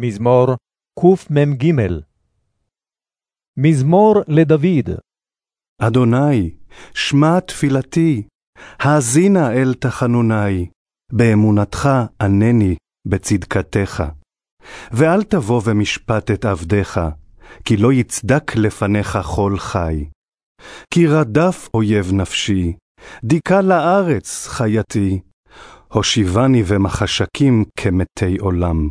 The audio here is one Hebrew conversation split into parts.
מזמור קמ"ג מזמור לדוד. אדוני, שמע תפילתי, האזינה אל תחנוני, באמונתך ענני בצדקתך. ואל תבוא ומשפט את עבדיך, כי לא יצדק לפניך כל חי. כי רדף אויב נפשי, דיכא לארץ חייתי, הושיבני במחשקים כמתי עולם.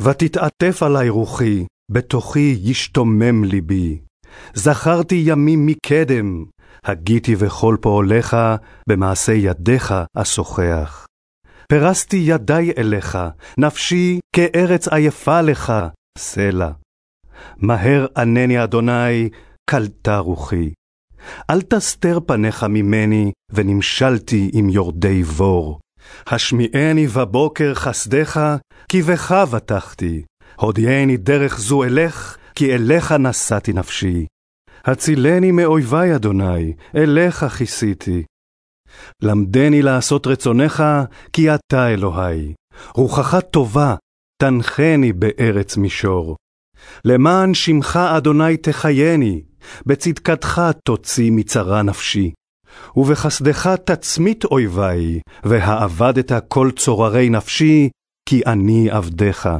ותתעטף עלי רוחי, בתוכי ישתומם ליבי. זכרתי ימים מקדם, הגיתי וכל פועליך, במעשה ידיך אשוחח. פרסתי ידי אליך, נפשי כארץ עייפה לך, סלע. מהר ענני אדוני, קלטה רוחי. אל תסתר פניך ממני, ונמשלתי עם יורדי בור. השמיעני בבוקר חסדך, כי בך בטחתי. הודיעני דרך זו אלך, כי אליך נשאתי נפשי. הצילני מאויבי, אדוני, אליך כיסיתי. למדני לעשות רצונך, כי אתה אלוהי. רוחך טובה, תנחני בארץ מישור. למען שמך, אדוני, תחייני, בצדקתך תוציא מצרה נפשי. ובחסדך תצמית אויבי, והאבדת כל צוררי נפשי, כי אני עבדך.